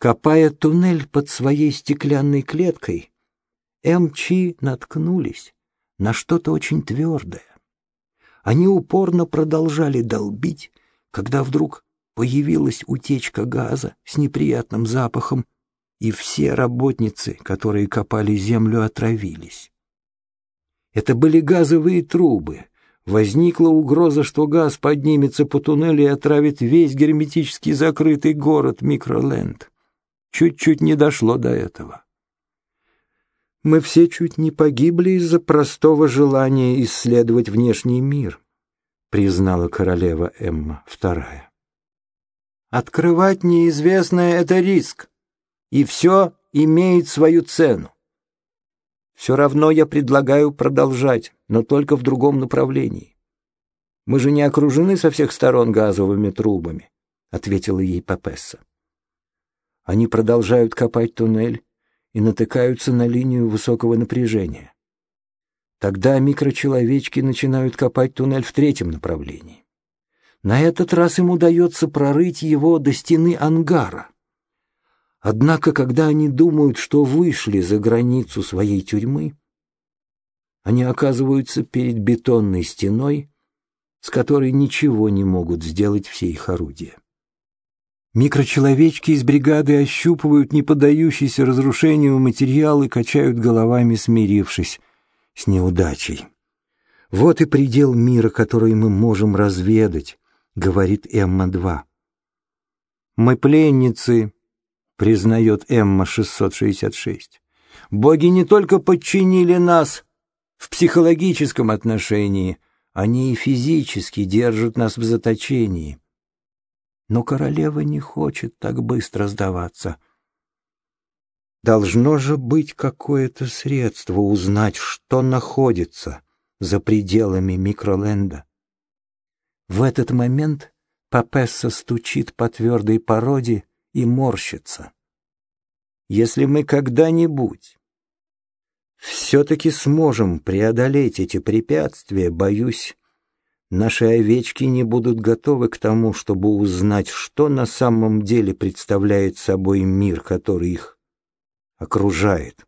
Копая туннель под своей стеклянной клеткой, МЧ наткнулись на что-то очень твердое. Они упорно продолжали долбить, когда вдруг появилась утечка газа с неприятным запахом, и все работницы, которые копали землю, отравились. Это были газовые трубы. Возникла угроза, что газ поднимется по туннелю и отравит весь герметически закрытый город Микроленд. Чуть-чуть не дошло до этого. Мы все чуть не погибли из-за простого желания исследовать внешний мир, признала королева Эмма II. Открывать неизвестное — это риск, и все имеет свою цену. Все равно я предлагаю продолжать, но только в другом направлении. Мы же не окружены со всех сторон газовыми трубами, ответила ей Папесса. Они продолжают копать туннель и натыкаются на линию высокого напряжения. Тогда микрочеловечки начинают копать туннель в третьем направлении. На этот раз им удается прорыть его до стены ангара. Однако, когда они думают, что вышли за границу своей тюрьмы, они оказываются перед бетонной стеной, с которой ничего не могут сделать все их орудия. Микрочеловечки из бригады ощупывают неподдающийся разрушению материал и качают головами, смирившись с неудачей. Вот и предел мира, который мы можем разведать, — говорит Эмма-2. «Мы пленницы», — признает Эмма-666. «Боги не только подчинили нас в психологическом отношении, они и физически держат нас в заточении. Но королева не хочет так быстро сдаваться. Должно же быть какое-то средство узнать, что находится за пределами микроленда. В этот момент Папесса стучит по твердой породе и морщится. Если мы когда-нибудь все-таки сможем преодолеть эти препятствия, боюсь, наши овечки не будут готовы к тому, чтобы узнать, что на самом деле представляет собой мир, который их окружает.